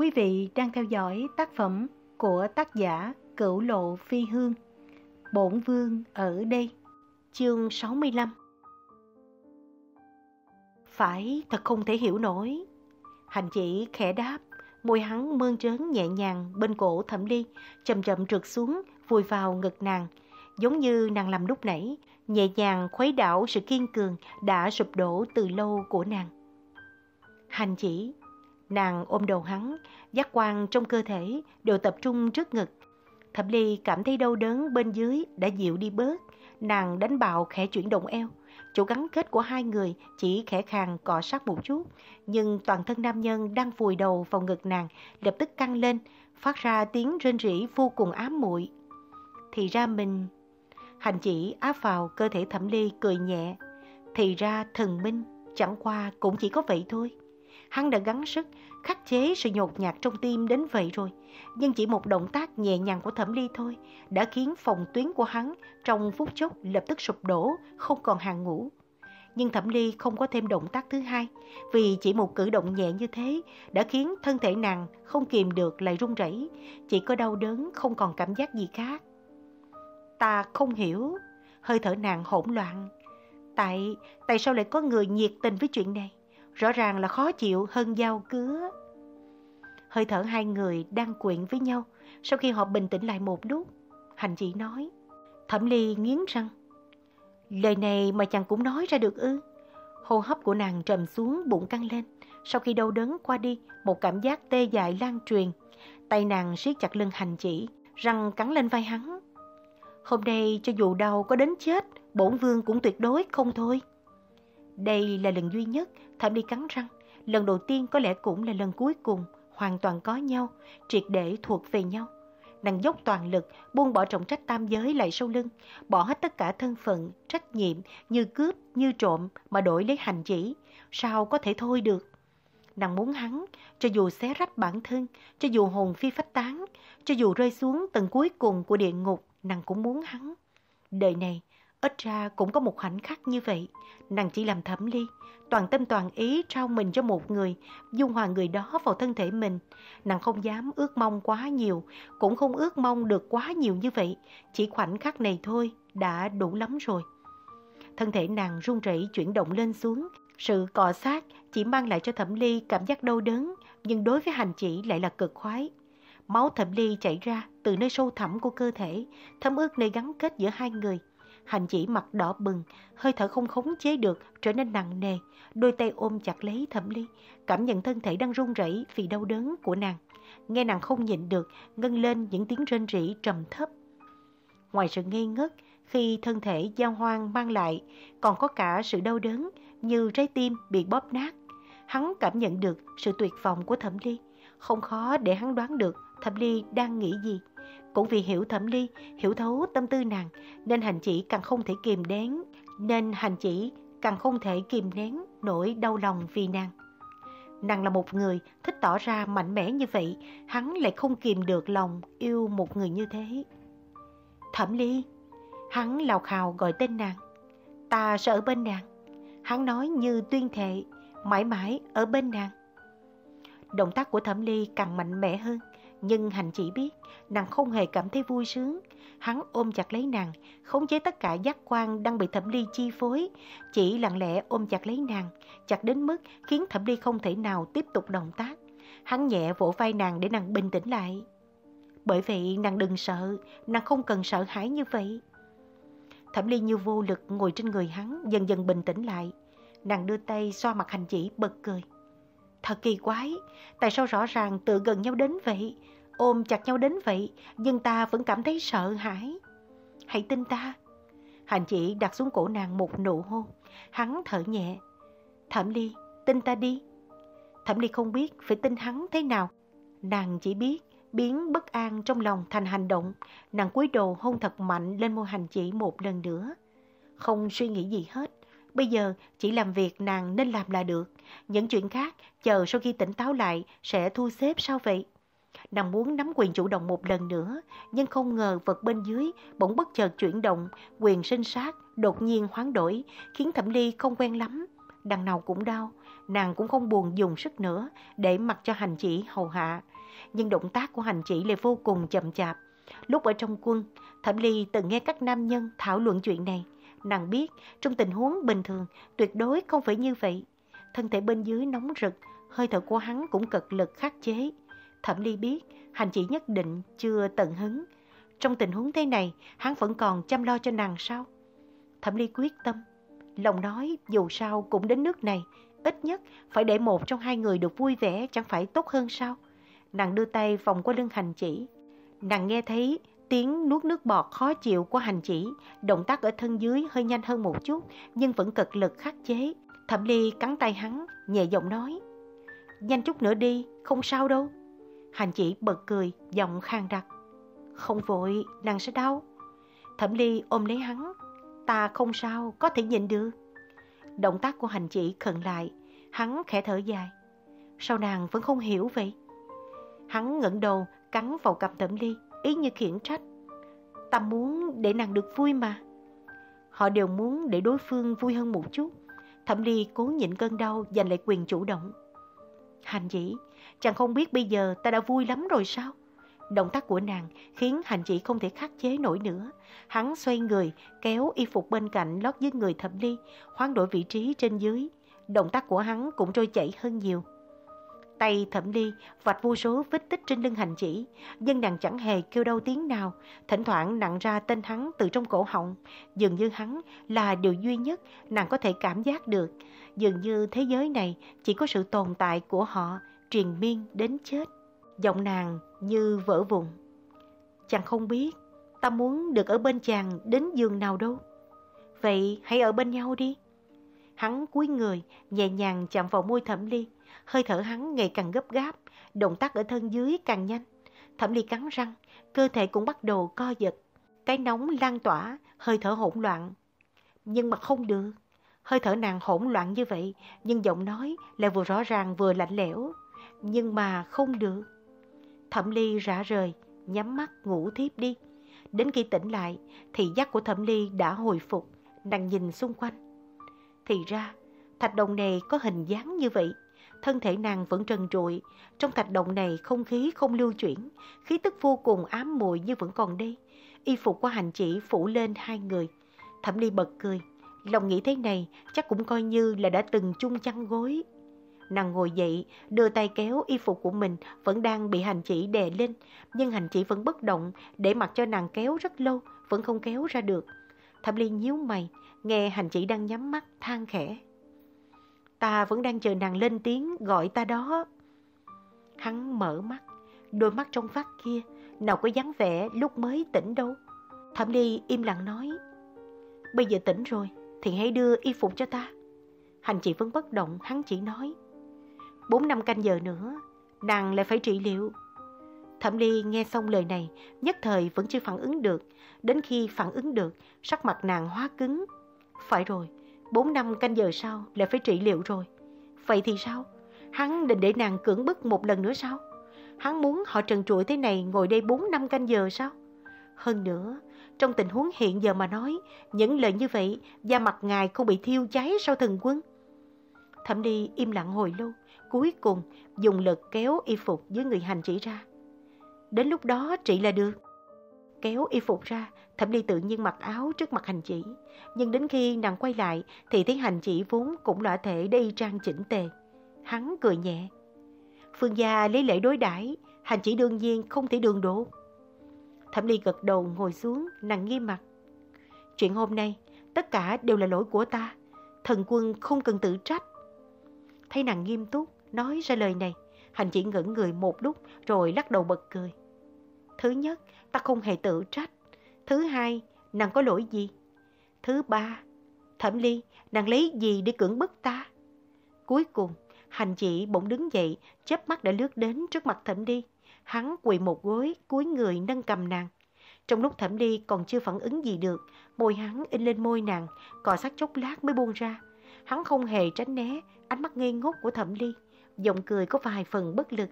Quý vị đang theo dõi tác phẩm của tác giả Cửu Lộ Phi Hương. Bổn Vương ở đây, chương 65. Phải thật không thể hiểu nổi. Hành chỉ khẽ đáp, môi hắn mơn trớn nhẹ nhàng bên cổ thẩm ly, chậm chậm trượt xuống, vùi vào ngực nàng. Giống như nàng làm lúc nãy, nhẹ nhàng khuấy đảo sự kiên cường đã sụp đổ từ lâu của nàng. Hành chỉ Nàng ôm đầu hắn, giác quan trong cơ thể đều tập trung trước ngực. Thẩm Ly cảm thấy đau đớn bên dưới đã dịu đi bớt. Nàng đánh bạo khẽ chuyển động eo. Chỗ gắn kết của hai người chỉ khẽ khàng cọ sát một chút. Nhưng toàn thân nam nhân đang vùi đầu vào ngực nàng lập tức căng lên, phát ra tiếng rên rỉ vô cùng ám muội. Thì ra mình... Hành chỉ áp vào cơ thể Thẩm Ly cười nhẹ. Thì ra thần minh chẳng qua cũng chỉ có vậy thôi. Hắn đã gắng sức khắc chế sự nhột nhạt trong tim đến vậy rồi. Nhưng chỉ một động tác nhẹ nhàng của Thẩm Ly thôi đã khiến phòng tuyến của hắn trong phút chốc lập tức sụp đổ, không còn hàng ngủ. Nhưng Thẩm Ly không có thêm động tác thứ hai, vì chỉ một cử động nhẹ như thế đã khiến thân thể nàng không kìm được lại run rẩy, chỉ có đau đớn không còn cảm giác gì khác. Ta không hiểu, hơi thở nàng hỗn loạn. Tại, tại sao lại có người nhiệt tình với chuyện này? Rõ ràng là khó chịu hơn dao cứa. Hơi thở hai người đang quyện với nhau, sau khi họ bình tĩnh lại một lúc, hành chỉ nói. Thẩm ly nghiến răng. Lời này mà chàng cũng nói ra được ư. Hô hấp của nàng trầm xuống, bụng căng lên. Sau khi đau đớn qua đi, một cảm giác tê dại lan truyền. Tay nàng siết chặt lưng hành chỉ, răng cắn lên vai hắn. Hôm nay cho dù đau có đến chết, bổn vương cũng tuyệt đối không thôi. Đây là lần duy nhất Thẩm Ly cắn răng. Lần đầu tiên có lẽ cũng là lần cuối cùng hoàn toàn có nhau, triệt để thuộc về nhau. Nàng dốc toàn lực, buông bỏ trọng trách tam giới lại sau lưng, bỏ hết tất cả thân phận, trách nhiệm, như cướp, như trộm mà đổi lấy hành chỉ. Sao có thể thôi được? Nàng muốn hắn, cho dù xé rách bản thân, cho dù hồn phi phách tán, cho dù rơi xuống tầng cuối cùng của địa ngục, nàng cũng muốn hắn. Đời này, Ít ra cũng có một khoảnh khắc như vậy, nàng chỉ làm thẩm ly, toàn tâm toàn ý trao mình cho một người, dung hòa người đó vào thân thể mình. Nàng không dám ước mong quá nhiều, cũng không ước mong được quá nhiều như vậy, chỉ khoảnh khắc này thôi đã đủ lắm rồi. Thân thể nàng run rẩy chuyển động lên xuống, sự cọ sát chỉ mang lại cho thẩm ly cảm giác đau đớn, nhưng đối với hành chỉ lại là cực khoái. Máu thẩm ly chảy ra từ nơi sâu thẳm của cơ thể, thấm ướt nơi gắn kết giữa hai người. Hành chỉ mặt đỏ bừng, hơi thở không khống chế được, trở nên nặng nề. Đôi tay ôm chặt lấy thẩm ly, cảm nhận thân thể đang run rẩy vì đau đớn của nàng. Nghe nàng không nhịn được, ngân lên những tiếng rên rỉ trầm thấp. Ngoài sự ngây ngất, khi thân thể giao hoang mang lại, còn có cả sự đau đớn như trái tim bị bóp nát. Hắn cảm nhận được sự tuyệt vọng của thẩm ly. Không khó để hắn đoán được thẩm ly đang nghĩ gì. Cũng vì hiểu thẩm ly, hiểu thấu tâm tư nàng, nên hành chỉ càng không thể kìm nén, nên hành chỉ càng không thể kìm nén nỗi đau lòng vì nàng. Nàng là một người thích tỏ ra mạnh mẽ như vậy, hắn lại không kìm được lòng yêu một người như thế. Thẩm ly, hắn lào khào gọi tên nàng. Ta sẽ ở bên nàng. Hắn nói như tuyên thệ, mãi mãi ở bên nàng. Động tác của thẩm ly càng mạnh mẽ hơn. Nhưng hành chỉ biết, nàng không hề cảm thấy vui sướng. Hắn ôm chặt lấy nàng, khống chế tất cả giác quan đang bị thẩm ly chi phối. Chỉ lặng lẽ ôm chặt lấy nàng, chặt đến mức khiến thẩm ly không thể nào tiếp tục động tác. Hắn nhẹ vỗ vai nàng để nàng bình tĩnh lại. Bởi vậy nàng đừng sợ, nàng không cần sợ hãi như vậy. Thẩm ly như vô lực ngồi trên người hắn, dần dần bình tĩnh lại. Nàng đưa tay xoa mặt hành chỉ bật cười. Thật kỳ quái, tại sao rõ ràng tự gần nhau đến vậy, ôm chặt nhau đến vậy, nhưng ta vẫn cảm thấy sợ hãi. Hãy tin ta. Hành chỉ đặt xuống cổ nàng một nụ hôn, hắn thở nhẹ. Thẩm Ly, tin ta đi. Thẩm Ly không biết phải tin hắn thế nào. Nàng chỉ biết biến bất an trong lòng thành hành động, nàng cúi đầu hôn thật mạnh lên môi hành chỉ một lần nữa. Không suy nghĩ gì hết, Bây giờ chỉ làm việc nàng nên làm là được. Những chuyện khác chờ sau khi tỉnh táo lại sẽ thu xếp sao vậy? Nàng muốn nắm quyền chủ động một lần nữa, nhưng không ngờ vật bên dưới bỗng bất chợt chuyển động, quyền sinh sát, đột nhiên hoán đổi, khiến Thẩm Ly không quen lắm. Đằng nào cũng đau, nàng cũng không buồn dùng sức nữa để mặc cho hành chỉ hầu hạ. Nhưng động tác của hành chỉ lại vô cùng chậm chạp. Lúc ở trong quân, Thẩm Ly từng nghe các nam nhân thảo luận chuyện này. Nàng biết trong tình huống bình thường tuyệt đối không phải như vậy. Thân thể bên dưới nóng rực, hơi thở của hắn cũng cực lực khắc chế. Thẩm Ly biết hành chỉ nhất định chưa tận hứng. Trong tình huống thế này, hắn vẫn còn chăm lo cho nàng sao? Thẩm Ly quyết tâm. Lòng nói dù sao cũng đến nước này, ít nhất phải để một trong hai người được vui vẻ chẳng phải tốt hơn sao? Nàng đưa tay vòng qua lưng hành chỉ. Nàng nghe thấy tiếng nuốt nước bọt khó chịu của hành chỉ, động tác ở thân dưới hơi nhanh hơn một chút, nhưng vẫn cực lực khắc chế. Thẩm Ly cắn tay hắn, nhẹ giọng nói. Nhanh chút nữa đi, không sao đâu. Hành chỉ bật cười, giọng khang đặc. Không vội, nàng sẽ đau. Thẩm Ly ôm lấy hắn. Ta không sao, có thể nhìn được. Động tác của hành chỉ khẩn lại, hắn khẽ thở dài. Sao nàng vẫn không hiểu vậy? Hắn ngẩng đầu, cắn vào cặp Thẩm Ly, ý như khiển trách. Ta muốn để nàng được vui mà. Họ đều muốn để đối phương vui hơn một chút. Thẩm Ly cố nhịn cơn đau, giành lại quyền chủ động. Hành chỉ, chàng không biết bây giờ ta đã vui lắm rồi sao? Động tác của nàng khiến hành chỉ không thể khắc chế nổi nữa. Hắn xoay người, kéo y phục bên cạnh lót dưới người thẩm ly, hoán đổi vị trí trên dưới. Động tác của hắn cũng trôi chảy hơn nhiều. Tay thẩm ly vạch vô số vết tích trên lưng hành chỉ, nhưng nàng chẳng hề kêu đau tiếng nào, thỉnh thoảng nặng ra tên hắn từ trong cổ họng. Dường như hắn là điều duy nhất nàng có thể cảm giác được. Dường như thế giới này chỉ có sự tồn tại của họ, triền miên đến chết. Giọng nàng như vỡ vụn. Chàng không biết, ta muốn được ở bên chàng đến giường nào đâu. Vậy hãy ở bên nhau đi. Hắn cúi người, nhẹ nhàng chạm vào môi thẩm ly. Hơi thở hắn ngày càng gấp gáp, động tác ở thân dưới càng nhanh. Thẩm ly cắn răng, cơ thể cũng bắt đầu co giật. Cái nóng lan tỏa, hơi thở hỗn loạn. Nhưng mà không được. Hơi thở nàng hỗn loạn như vậy, nhưng giọng nói lại vừa rõ ràng vừa lạnh lẽo. Nhưng mà không được. Thẩm Ly rã rời, nhắm mắt ngủ thiếp đi. Đến khi tỉnh lại, thì giác của Thẩm Ly đã hồi phục, nàng nhìn xung quanh. Thì ra, thạch đồng này có hình dáng như vậy. Thân thể nàng vẫn trần trụi, trong thạch động này không khí không lưu chuyển, khí tức vô cùng ám mùi như vẫn còn đây. Y phục của hành chỉ phủ lên hai người. Thẩm Ly bật cười, lòng nghĩ thế này chắc cũng coi như là đã từng chung chăn gối. Nàng ngồi dậy, đưa tay kéo y phục của mình vẫn đang bị hành chỉ đè lên, nhưng hành chỉ vẫn bất động, để mặc cho nàng kéo rất lâu, vẫn không kéo ra được. Thẩm Ly nhíu mày, nghe hành chỉ đang nhắm mắt, than khẽ. Ta vẫn đang chờ nàng lên tiếng gọi ta đó. Hắn mở mắt, đôi mắt trong vắt kia, nào có dáng vẻ lúc mới tỉnh đâu. Thẩm Ly im lặng nói, bây giờ tỉnh rồi, thì hãy đưa y phục cho ta. Hành chị vẫn bất động, hắn chỉ nói, Bốn năm canh giờ nữa, nàng lại phải trị liệu. Thẩm Ly nghe xong lời này, nhất thời vẫn chưa phản ứng được. Đến khi phản ứng được, sắc mặt nàng hóa cứng. Phải rồi, bốn năm canh giờ sau lại phải trị liệu rồi. Vậy thì sao? Hắn định để nàng cưỡng bức một lần nữa sao? Hắn muốn họ trần trụi thế này ngồi đây bốn năm canh giờ sao? Hơn nữa, trong tình huống hiện giờ mà nói, những lời như vậy, da mặt ngài không bị thiêu cháy sau thần quân. Thẩm đi im lặng hồi lâu, cuối cùng dùng lực kéo y phục dưới người hành chỉ ra. Đến lúc đó trị là được. Kéo y phục ra, Thẩm Ly tự nhiên mặc áo trước mặt hành chỉ. Nhưng đến khi nàng quay lại thì thấy hành chỉ vốn cũng là thể đi trang chỉnh tề. Hắn cười nhẹ. Phương gia lấy lễ đối đãi hành chỉ đương nhiên không thể đường đổ. Thẩm Ly gật đầu ngồi xuống, nàng nghiêm mặt. Chuyện hôm nay, tất cả đều là lỗi của ta. Thần quân không cần tự trách. Thấy nàng nghiêm túc, nói ra lời này. Hành chỉ ngẩn người một lúc rồi lắc đầu bật cười. Thứ nhất, ta không hề tự trách. Thứ hai, nàng có lỗi gì? Thứ ba, thẩm ly, nàng lấy gì để cưỡng bức ta? Cuối cùng, hành chị bỗng đứng dậy, chớp mắt đã lướt đến trước mặt thẩm ly. Hắn quỳ một gối, cúi người nâng cầm nàng. Trong lúc thẩm ly còn chưa phản ứng gì được, môi hắn in lên môi nàng, cò sát chốc lát mới buông ra. Hắn không hề tránh né ánh mắt ngây ngốc của thẩm ly giọng cười có vài phần bất lực.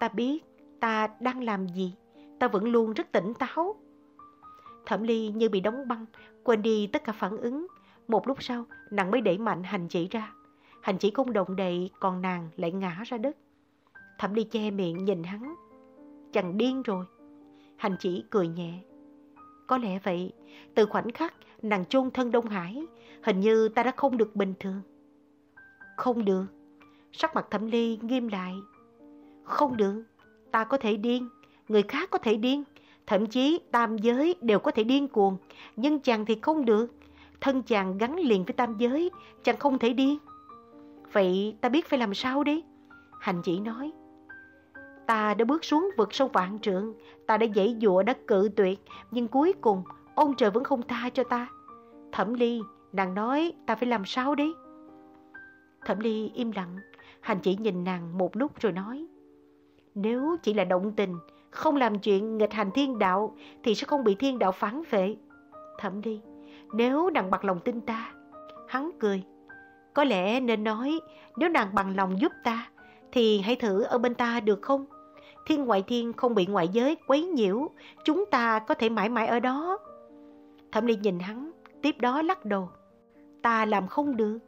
Ta biết ta đang làm gì, ta vẫn luôn rất tỉnh táo. Thẩm Ly như bị đóng băng, quên đi tất cả phản ứng. Một lúc sau, nàng mới đẩy mạnh hành chỉ ra. Hành chỉ không động đậy, còn nàng lại ngã ra đất. Thẩm Ly che miệng nhìn hắn. Chàng điên rồi. Hành chỉ cười nhẹ. Có lẽ vậy, từ khoảnh khắc nàng chôn thân Đông Hải, hình như ta đã không được bình thường. Không được. Sắc mặt Thẩm Ly nghiêm lại. Không được, ta có thể điên, người khác có thể điên, thậm chí tam giới đều có thể điên cuồng, nhưng chàng thì không được. Thân chàng gắn liền với tam giới, chàng không thể điên. Vậy ta biết phải làm sao đi? Hành chỉ nói. Ta đã bước xuống vực sâu vạn trượng, ta đã dãy dụa đã cự tuyệt, nhưng cuối cùng ông trời vẫn không tha cho ta. Thẩm Ly, nàng nói ta phải làm sao đi? Thẩm Ly im lặng, hành chỉ nhìn nàng một lúc rồi nói. Nếu chỉ là động tình, không làm chuyện nghịch hành thiên đạo thì sẽ không bị thiên đạo phán vệ. Thẩm đi. nếu nàng bằng lòng tin ta. Hắn cười. Có lẽ nên nói, nếu nàng bằng lòng giúp ta, thì hãy thử ở bên ta được không? Thiên ngoại thiên không bị ngoại giới quấy nhiễu, chúng ta có thể mãi mãi ở đó. Thẩm Ly nhìn hắn, tiếp đó lắc đầu. Ta làm không được.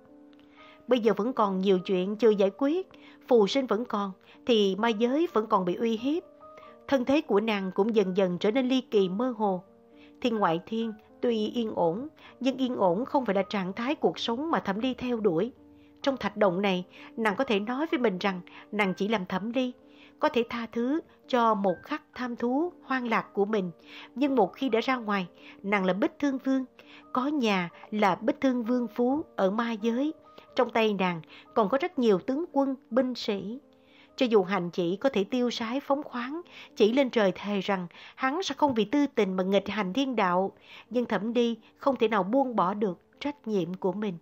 Bây giờ vẫn còn nhiều chuyện chưa giải quyết, phù sinh vẫn còn, thì ma giới vẫn còn bị uy hiếp. Thân thế của nàng cũng dần dần trở nên ly kỳ mơ hồ. Thiên ngoại thiên tuy yên ổn, nhưng yên ổn không phải là trạng thái cuộc sống mà Thẩm Ly theo đuổi. Trong thạch động này, nàng có thể nói với mình rằng nàng chỉ làm Thẩm Ly, có thể tha thứ cho một khắc tham thú hoang lạc của mình. Nhưng một khi đã ra ngoài, nàng là bích thương vương, có nhà là bích thương vương phú ở ma giới. Trong tay nàng còn có rất nhiều tướng quân, binh sĩ. Cho dù hành chỉ có thể tiêu sái phóng khoáng, chỉ lên trời thề rằng hắn sẽ không vì tư tình mà nghịch hành thiên đạo, nhưng thẩm đi không thể nào buông bỏ được trách nhiệm của mình.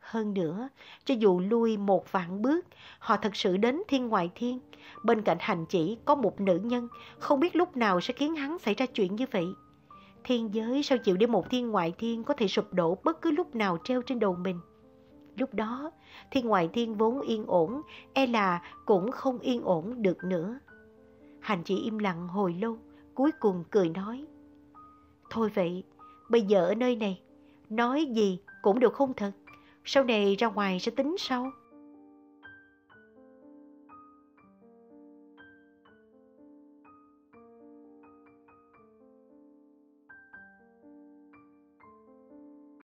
Hơn nữa, cho dù lui một vạn bước, họ thật sự đến thiên ngoại thiên. Bên cạnh hành chỉ có một nữ nhân, không biết lúc nào sẽ khiến hắn xảy ra chuyện như vậy. Thiên giới sao chịu để một thiên ngoại thiên có thể sụp đổ bất cứ lúc nào treo trên đầu mình. Lúc đó, thiên ngoại thiên vốn yên ổn, e là cũng không yên ổn được nữa. Hành chỉ im lặng hồi lâu, cuối cùng cười nói. Thôi vậy, bây giờ ở nơi này, nói gì cũng đều không thật. Sau này ra ngoài sẽ tính sau.